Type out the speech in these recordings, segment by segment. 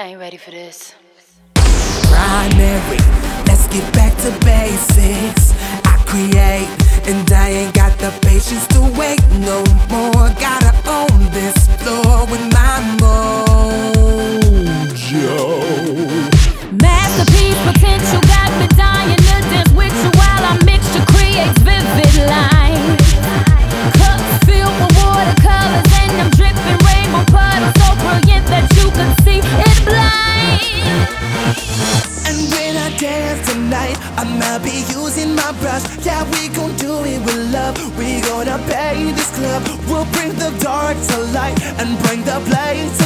I ain't ready for this. Primary, let's get back to basics. I create, and I ain't got the patience to wait no more. Be using my brush. Yeah, we gon' do it with love. We gonna paint this club. We'll bring the dark to light and bring the blaze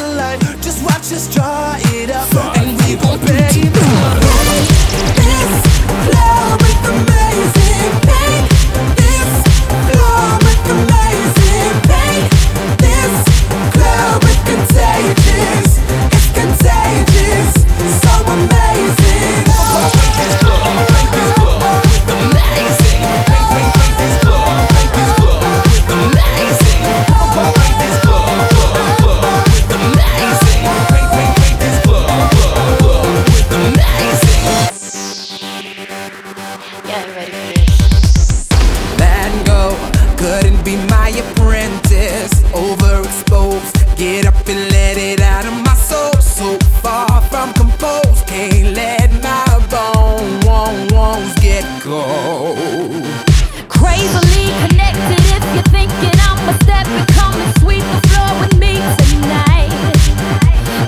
bones get. Crazily connected if you're thinking I'm a step and come and sweep the floor with me tonight.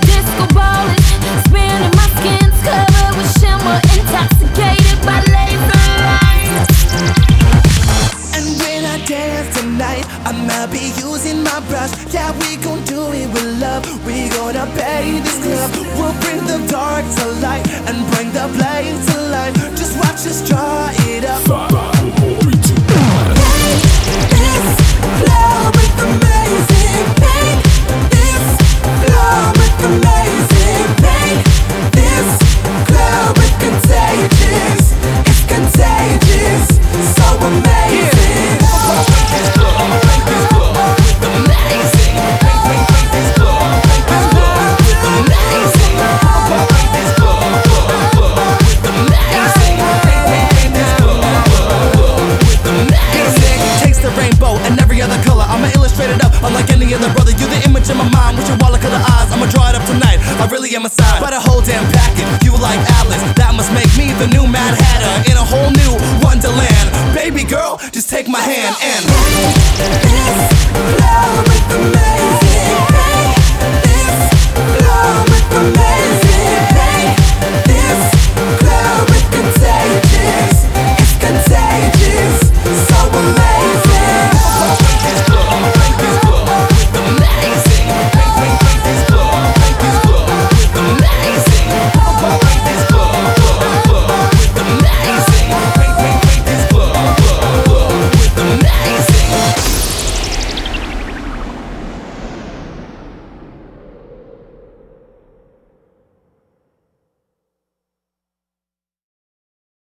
Disco ball is spinning, my skin's covered with shimmer, intoxicated by laser lights. And when I dance tonight, I'ma be using my brush. Yeah, we gon' do it with love. We gonna paint this club. We'll bring the dark to light and bring the blaze to unlike any other brother. You the image in my mind with your wallet color eyes. I'ma draw it up tonight. I really am a side. But a whole damn packet. You like Atlas. That must make me the new Mad Hatter in a whole new wonderland. Baby girl, just take my hand and.